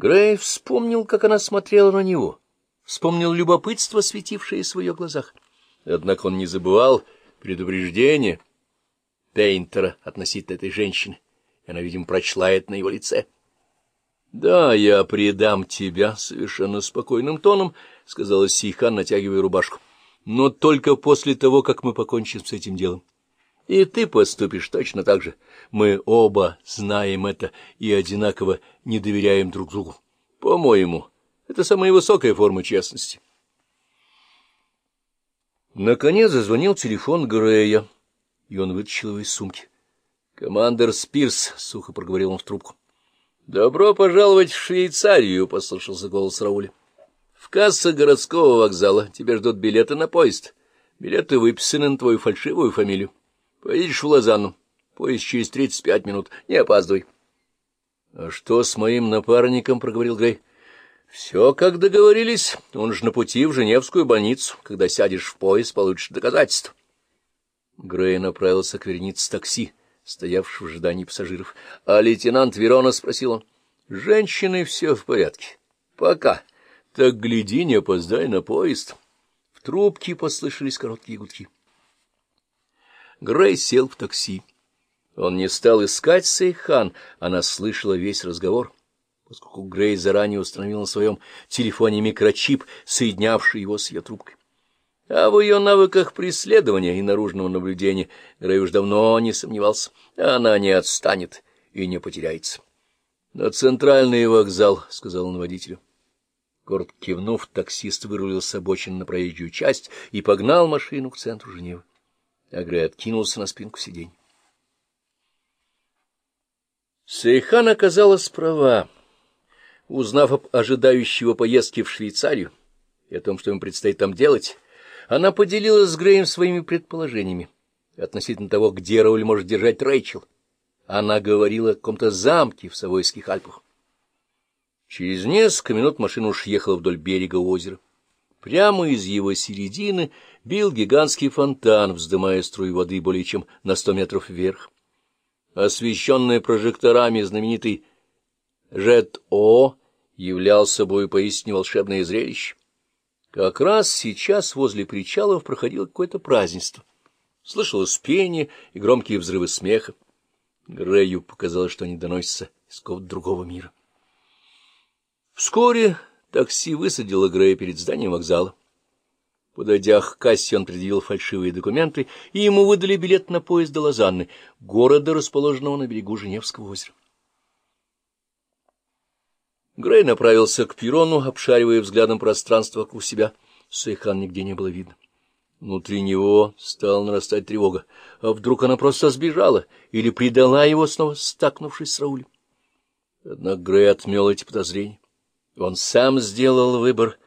Грей вспомнил, как она смотрела на него, вспомнил любопытство, светившееся в ее глазах. Однако он не забывал предупреждение Пейнтера относительно этой женщины, она, видимо, прочла это на его лице. — Да, я предам тебя, — совершенно спокойным тоном, — сказала Сейхан, натягивая рубашку, — но только после того, как мы покончим с этим делом. И ты поступишь точно так же. Мы оба знаем это и одинаково не доверяем друг другу. По-моему, это самая высокая форма честности. Наконец зазвонил телефон Грея, и он вытащил его из сумки. — Командер Спирс, — сухо проговорил он в трубку. — Добро пожаловать в Швейцарию, — послышался голос Рауля. — В касса городского вокзала тебя ждут билеты на поезд. Билеты выписаны на твою фальшивую фамилию. Поедешь в Лозанну. Поезд через тридцать пять минут. Не опаздывай. — А что с моим напарником? — проговорил Грей. — Все, как договорились. Он же на пути в Женевскую больницу. Когда сядешь в поезд, получишь доказательства. Грей направился к вернице такси, стоявшего в ожидании пассажиров. — А лейтенант Верона спросил он. — Женщины все в порядке. — Пока. Так гляди, не опоздай на поезд. В трубке послышались короткие гудки. Грей сел в такси. Он не стал искать Сейхан, она слышала весь разговор, поскольку Грей заранее установил на своем телефоне микрочип, соединявший его с ее трубкой. А в ее навыках преследования и наружного наблюдения Грей уж давно не сомневался. Она не отстанет и не потеряется. — На центральный вокзал, — сказал он водителю. Коротко кивнув, таксист вырулил с обочины на проезжую часть и погнал машину к центру Женевы. Агрей откинулся на спинку сиденья. Сейхан оказалась права. Узнав об ожидающего поездки в Швейцарию и о том, что им предстоит там делать, она поделилась с Греем своими предположениями относительно того, где Рауль может держать Рэйчел. Она говорила о каком-то замке в Савойских Альпах. Через несколько минут машина уж ехала вдоль берега озера. Прямо из его середины бил гигантский фонтан, вздымая струи воды более чем на сто метров вверх. Освещенный прожекторами знаменитый Жет-О являл собой поистине волшебное зрелище. Как раз сейчас возле причалов проходило какое-то празднество. Слышалось пение и громкие взрывы смеха. Грею показалось, что они доносятся из какого-то другого мира. Вскоре Такси высадило Грея перед зданием вокзала. Подойдя к кассе, он предъявил фальшивые документы, и ему выдали билет на поезд до Лозанны, города, расположенного на берегу Женевского озера. Грей направился к перрону, обшаривая взглядом пространство вокруг себя. Сейхан нигде не было видно. Внутри него стала нарастать тревога. А вдруг она просто сбежала или предала его, снова стакнувшись с Раулем? Однако Грей отмел эти подозрения. Он сам сделал выбор,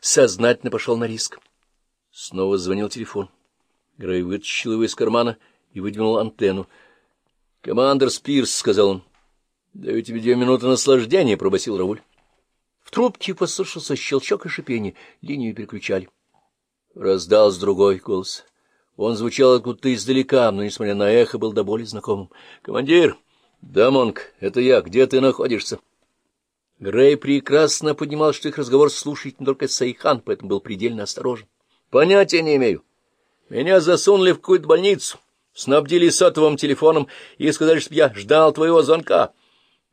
сознательно пошел на риск. Снова звонил телефон. Грей вытащил его из кармана и выдвинул антенну. — Командер Спирс, — сказал он. — Даю тебе две минуты наслаждения, — пробасил Рауль. В трубке послышался щелчок и шипение. Линию переключали. Раздался другой голос. Он звучал откуда-то издалека, но, несмотря на эхо, был до боли знакомым. — Командир! — Да, Монг, это я. Где ты находишься? — Грей прекрасно понимал, что их разговор слушает не только Сайхан, поэтому был предельно осторожен. — Понятия не имею. Меня засунули в какую-то больницу, снабдили сотовым телефоном и сказали, чтобы я ждал твоего звонка.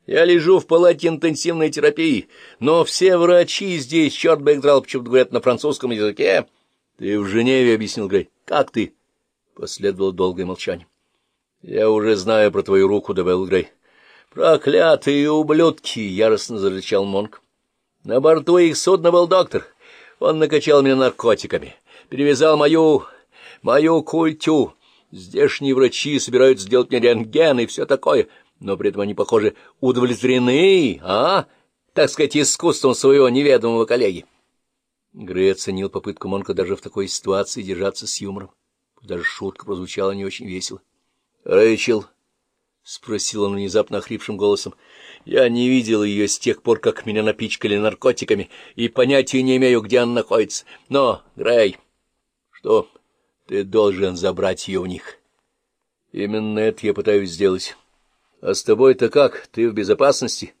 Я лежу в палате интенсивной терапии, но все врачи здесь, черт бы их драл, почему-то говорят на французском языке. — Ты в Женеве, — объяснил Грей. — Как ты? Последовало долгое молчание. — Я уже знаю про твою руку, — добавил Грей. «Проклятые ублюдки!» — яростно зарычал Монк. «На борту их судна был доктор. Он накачал меня наркотиками, перевязал мою... мою культю. Здешние врачи собираются сделать мне рентген и все такое, но при этом они, похоже, удовлетворены, а? Так сказать, искусством своего неведомого коллеги». Грей оценил попытку Монка даже в такой ситуации держаться с юмором. Даже шутка прозвучала не очень весело. «Рэйчел!» — спросил он внезапно охрипшим голосом. — Я не видел ее с тех пор, как меня напичкали наркотиками, и понятия не имею, где она находится. Но, Грей, что ты должен забрать ее у них? Именно это я пытаюсь сделать. А с тобой-то как? Ты в безопасности?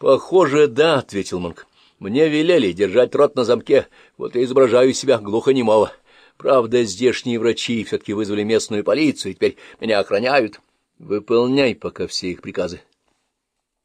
Похоже, да, — ответил Монк. Мне велели держать рот на замке, вот и изображаю себя глухонемого. Правда, здешние врачи все-таки вызвали местную полицию, и теперь меня охраняют. Выполняй пока все их приказы.